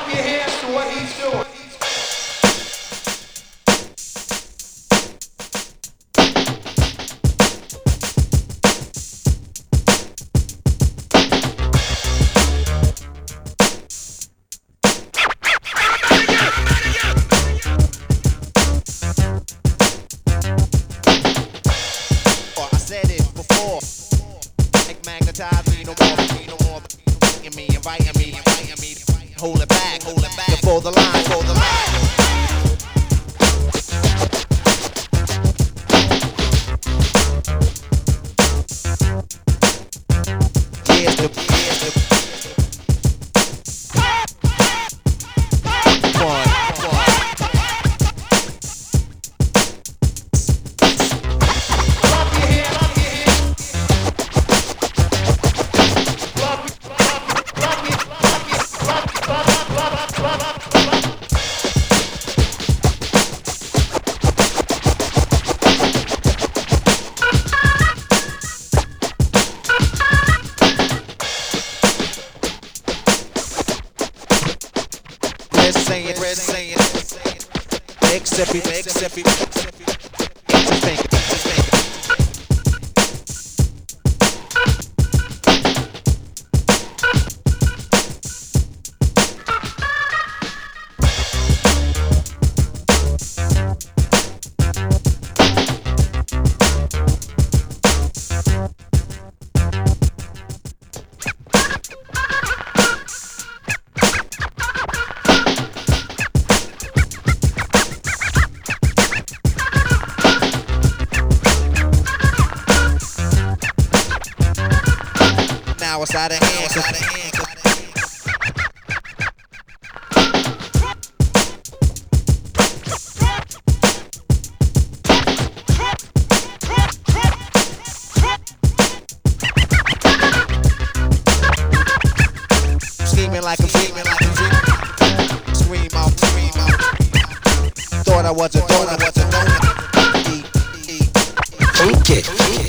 Clap your hands to what he's doing. Oh, I said it before. Like magnetize me no more, no more. Inviting me, inviting me, inviting me. Hold it back, Before the line, before the line. Red saying, saying, Mississippi, Mississippi, Just Now it's out of hand. Out of hand. Scheming like a scheming like a dream. Scream out, scream out. Thought I was a donut, was a donut. Eat, eat. Funk it,